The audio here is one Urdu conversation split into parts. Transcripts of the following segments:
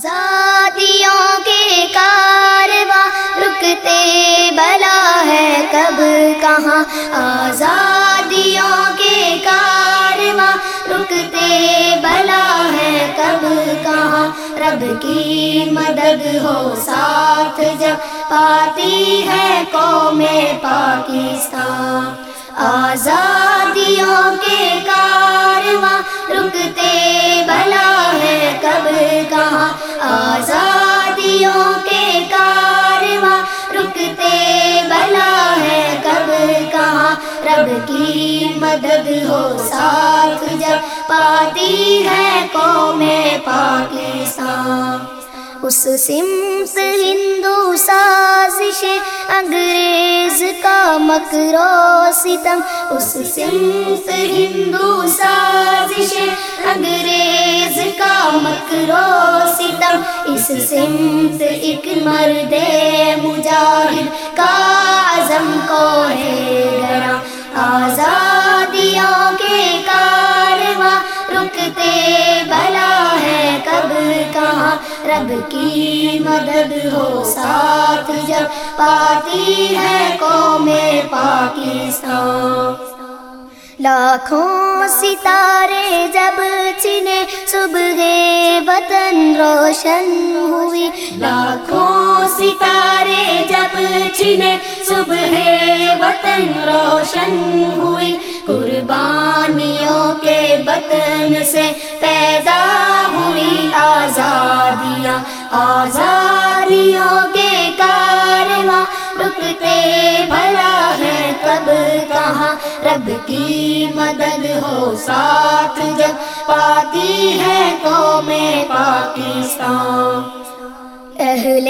آزادیوں کے کارواں رکتے بلا ہے کب کہاں؟ آزادیوں کے کارواں رکتے بلا ہے کب کہاں؟ رب کی مدد ہو ساتھ جب پاتی ہے قوم پاکستان۔ آزادیوں کے کارواں رکتے بلا ہے کب کہاں آزادیوں کے کارواں رکتے بلا ہے کب کہاں؟ رب کی مدد ہو ساتھ جب پاتی ہے قوم پاکستان۔ اس سمت ہندو سازش انگریز کا مکرو ستم۔ اس سمت ہندو سازش کا ستم، اس سمت ایک مرد مجاہد کا عزم کو ہے گرا آزادیوں کے کارواں رکتے بلا ہے کب کہاں؟ رب کی مدد ہو ساتھ جب پاتی ہے قوم پاکستان۔ لاکھوں ستارے جب چنے صبح وطن روشن ہوئی۔ لاکھوں ستارے جب چنے صبح وطن روشن ہوئی۔ قربانیوں کے وطن سے پیدا ہوئی آزادیاں، آزادیوں رکتے بھلا ہے کب کہاں؟ رب کی مدد ہو ساتھ جب پاتی ہے قوم پاکستان۔ اہل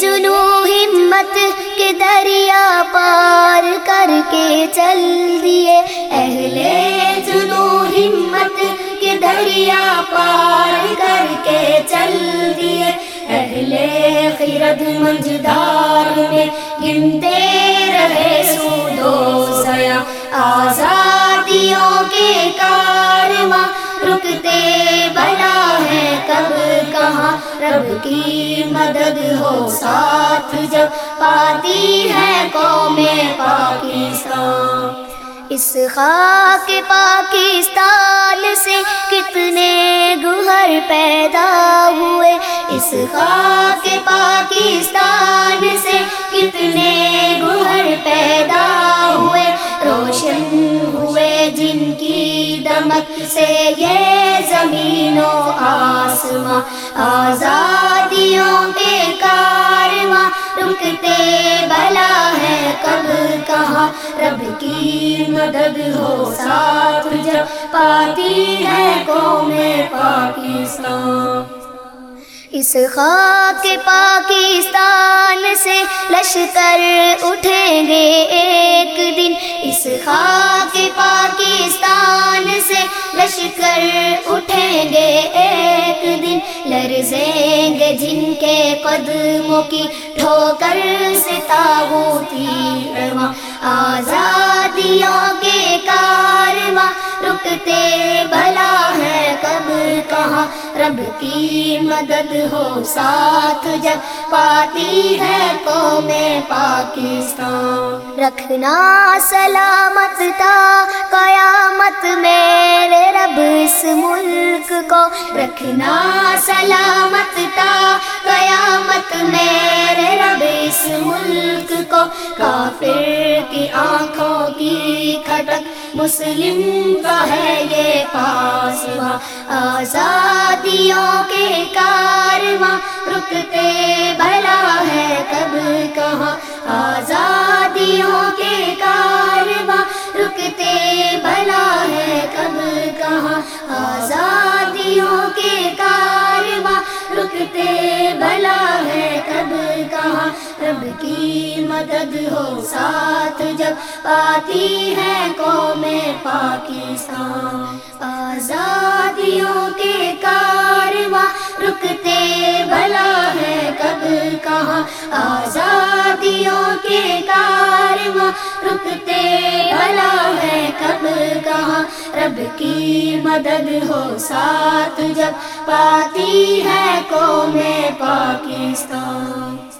جنو ہمت کے دریا پار کر کے چل دیے اہل جنو ہمت کے دریا پار اہل خیرت منجدار میں گنتے رہے سودو سیا آزادیوں کے کارواں رکتے بلا ہے کب کہاں رب کی مدد ہو ساتھ جب پاتی ہے قوم پاکستان اس خاک پاکستان سے کتنے گہر پیدا ہوئے اس خاک پاکستان سے کتنے گہر پیدا ہوئے؟ روشن ہوئے جن کی دمک سے یہ زمین و آسماں، آزادیوں کے کارواں۔ رکتے بلا ہے کب کہاں؟ رب کی مدد ہو ساتھ جب پاتی ہے قوم پاکستان۔ اس خاک پاکستان سے لشکر اٹھیں گے ایک دن۔ اس خاک پاکستان سے لشکر اٹھیں گے ایک دن۔ لرزیں گے جن کے قدموں کی ٹھوکر سے تاغوتی رواں۔ آزادیوں کے کارواں رکتے رب کی مدد ہو، ساتھ جب پاتی ہے قوم پاکستان۔ رکھنا سلامت تھا قیامت میرے رب اس ملک کو۔ رکھنا سلامت تھا قیامت میرے رب اس ملک کو کافر کی آنکھوں کی کھٹک مسلم کا ہے یہ پاس آزادیوں کے کارواں رکتے بلا ہے کب کہاں آزادیوں کے کارواں رکتے بلا ہے کب کہاں آزادیوں کے کارواں رکتے بلا ہے کب کہاں رب کی مدد ہو ساتھ جب پاتی ہے قوم پاکستان؟ آزادیوں کے کارواں رکتے بھلا ہے کب کہاں؟ آزادیوں کے کارواں رکتے بھلا ہے کب کہاں؟ رب کی مدد ہو ساتھ جب پاتی ہے کو میں پاکستان۔